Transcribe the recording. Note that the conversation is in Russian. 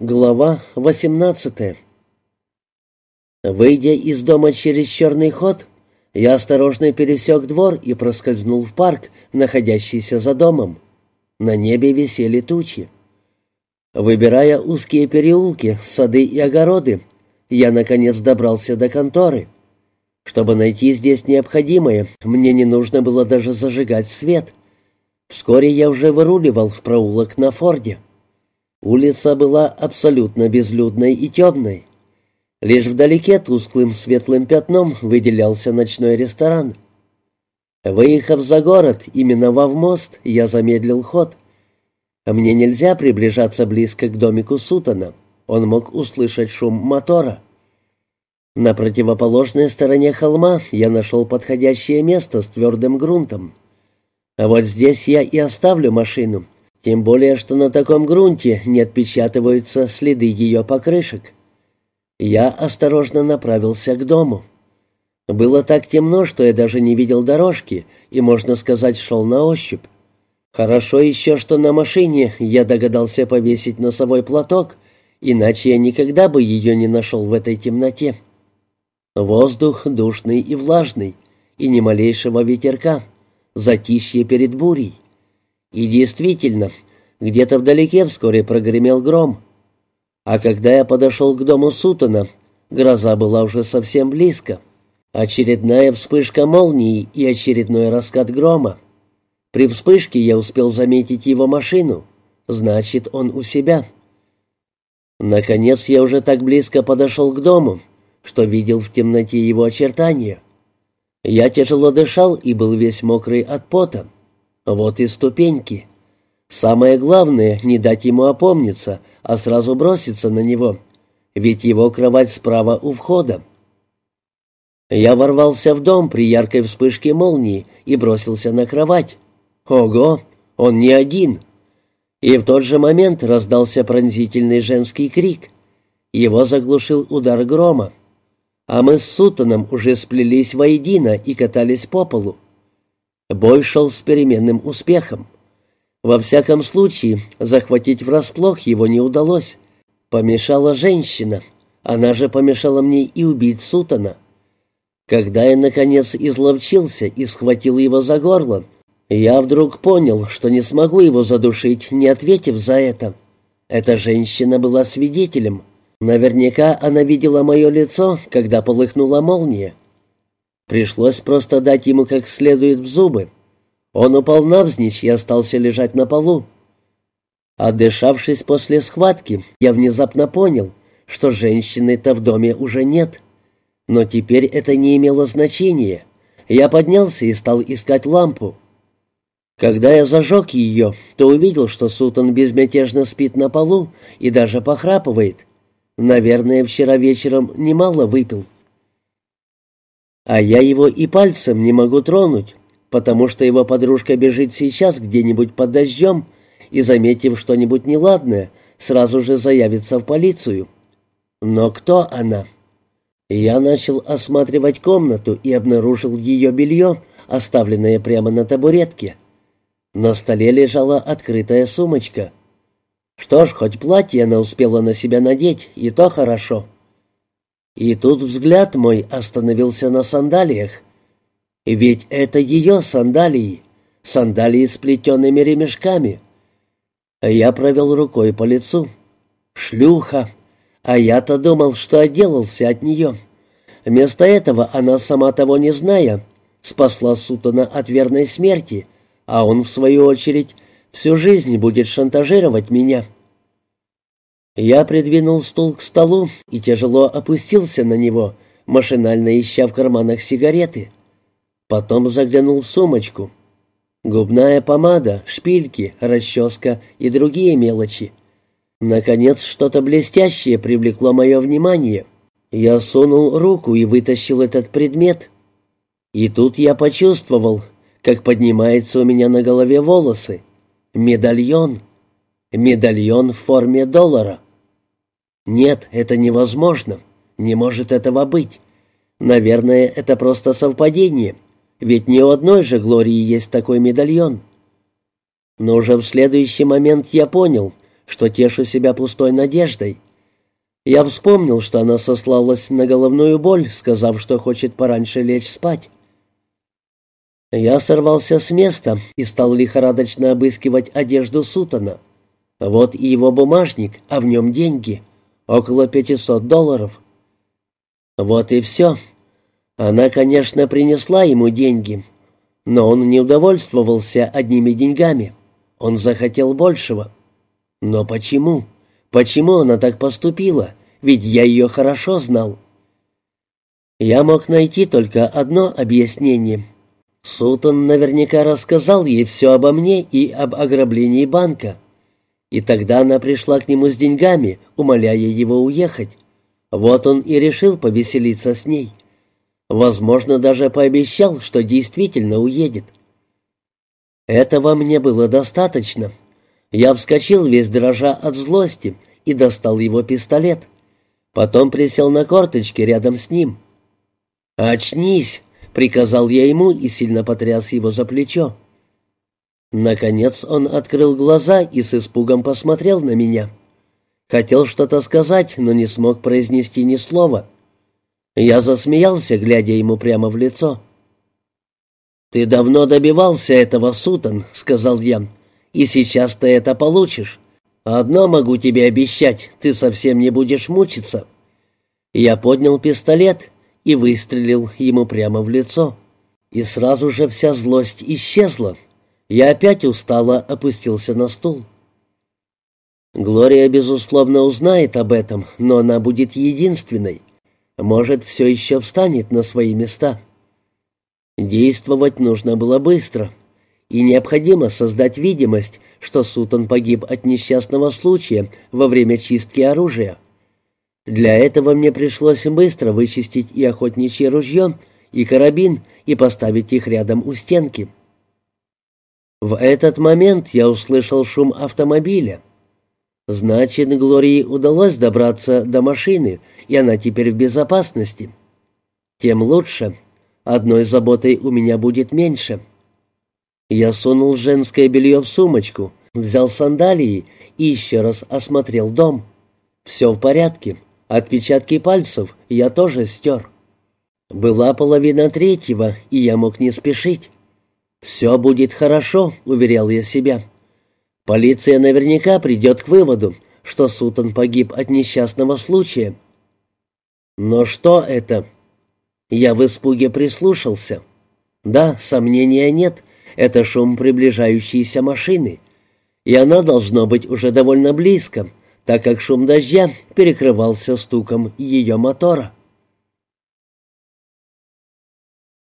Глава 18 Выйдя из дома через черный ход, я осторожно пересек двор и проскользнул в парк, находящийся за домом. На небе висели тучи. Выбирая узкие переулки, сады и огороды, я, наконец, добрался до конторы. Чтобы найти здесь необходимое, мне не нужно было даже зажигать свет. Вскоре я уже выруливал в проулок на Форде. Улица была абсолютно безлюдной и темной. Лишь вдалеке тусклым светлым пятном выделялся ночной ресторан. Выехав за город и миновав мост, я замедлил ход. Мне нельзя приближаться близко к домику Сутана. Он мог услышать шум мотора. На противоположной стороне холма я нашел подходящее место с твердым грунтом. А вот здесь я и оставлю машину, тем более, что на таком грунте не отпечатываются следы ее покрышек. Я осторожно направился к дому. Было так темно, что я даже не видел дорожки и, можно сказать, шел на ощупь. Хорошо еще, что на машине я догадался повесить носовой платок, иначе я никогда бы ее не нашел в этой темноте. Воздух душный и влажный, и ни малейшего ветерка, затишье перед бурей. И действительно, где-то вдалеке вскоре прогремел гром. А когда я подошел к дому Сутона, гроза была уже совсем близко. Очередная вспышка молнии и очередной раскат грома. При вспышке я успел заметить его машину. Значит, он у себя. Наконец я уже так близко подошел к дому, что видел в темноте его очертания. Я тяжело дышал и был весь мокрый от пота. Вот и ступеньки. Самое главное — не дать ему опомниться, а сразу броситься на него, ведь его кровать справа у входа. Я ворвался в дом при яркой вспышке молнии и бросился на кровать. Ого, он не один. И в тот же момент раздался пронзительный женский крик. Его заглушил удар грома. А мы с Сутоном уже сплелись воедино и катались по полу. Бой шел с переменным успехом. Во всяком случае, захватить врасплох его не удалось. Помешала женщина. Она же помешала мне и убить Сутана. Когда я, наконец, изловчился и схватил его за горло, я вдруг понял, что не смогу его задушить, не ответив за это. Эта женщина была свидетелем. Наверняка она видела мое лицо, когда полыхнула молния. Пришлось просто дать ему как следует в зубы. Он упал навзничь и остался лежать на полу. Отдышавшись после схватки, я внезапно понял, что женщины-то в доме уже нет. Но теперь это не имело значения. Я поднялся и стал искать лампу. Когда я зажег ее, то увидел, что Сутон безмятежно спит на полу и даже похрапывает. Наверное, вчера вечером немало выпил. А я его и пальцем не могу тронуть, потому что его подружка бежит сейчас где-нибудь под дождем и, заметив что-нибудь неладное, сразу же заявится в полицию. Но кто она? Я начал осматривать комнату и обнаружил ее белье, оставленное прямо на табуретке. На столе лежала открытая сумочка. Что ж, хоть платье она успела на себя надеть, и то хорошо. И тут взгляд мой остановился на сандалиях. Ведь это ее сандалии, сандалии с плетеными ремешками. Я провел рукой по лицу. Шлюха! А я-то думал, что отделался от нее. Вместо этого она, сама того не зная, спасла Сутана от верной смерти, а он, в свою очередь, всю жизнь будет шантажировать меня. Я придвинул стул к столу и тяжело опустился на него, машинально ища в карманах сигареты. Потом заглянул в сумочку. Губная помада, шпильки, расческа и другие мелочи. Наконец, что-то блестящее привлекло мое внимание. Я сунул руку и вытащил этот предмет. И тут я почувствовал, как поднимаются у меня на голове волосы. Медальон. Медальон в форме доллара. Нет, это невозможно. Не может этого быть. Наверное, это просто совпадение. Ведь ни у одной же Глории есть такой медальон. Но уже в следующий момент я понял, что тешу себя пустой надеждой. Я вспомнил, что она сослалась на головную боль, сказав, что хочет пораньше лечь спать. Я сорвался с места и стал лихорадочно обыскивать одежду Сутана. Вот и его бумажник, а в нем деньги. Около пятисот долларов. Вот и все. Она, конечно, принесла ему деньги, но он не удовольствовался одними деньгами. Он захотел большего. Но почему? Почему она так поступила? Ведь я ее хорошо знал. Я мог найти только одно объяснение — Султан наверняка рассказал ей все обо мне и об ограблении банка. И тогда она пришла к нему с деньгами, умоляя его уехать. Вот он и решил повеселиться с ней. Возможно, даже пообещал, что действительно уедет. Этого мне было достаточно. Я вскочил весь дрожа от злости и достал его пистолет. Потом присел на корточки рядом с ним. «Очнись!» Приказал я ему и сильно потряс его за плечо. Наконец он открыл глаза и с испугом посмотрел на меня. Хотел что-то сказать, но не смог произнести ни слова. Я засмеялся, глядя ему прямо в лицо. «Ты давно добивался этого, Сутан», — сказал я, — «и сейчас ты это получишь. Одно могу тебе обещать, ты совсем не будешь мучиться». Я поднял пистолет и выстрелил ему прямо в лицо. И сразу же вся злость исчезла. Я опять устало опустился на стул. Глория, безусловно, узнает об этом, но она будет единственной. Может, все еще встанет на свои места. Действовать нужно было быстро, и необходимо создать видимость, что Сутон погиб от несчастного случая во время чистки оружия. Для этого мне пришлось быстро вычистить и охотничье ружье, и карабин, и поставить их рядом у стенки. В этот момент я услышал шум автомобиля. Значит, Глории удалось добраться до машины, и она теперь в безопасности. Тем лучше. Одной заботой у меня будет меньше. Я сунул женское белье в сумочку, взял сандалии и еще раз осмотрел дом. Все в порядке. Отпечатки пальцев я тоже стер. Была половина третьего, и я мог не спешить. «Все будет хорошо», — уверял я себя. «Полиция наверняка придет к выводу, что Сутон погиб от несчастного случая». Но что это? Я в испуге прислушался. Да, сомнения нет, это шум приближающейся машины, и она должно быть уже довольно близко, так как шум дождя перекрывался стуком ее мотора.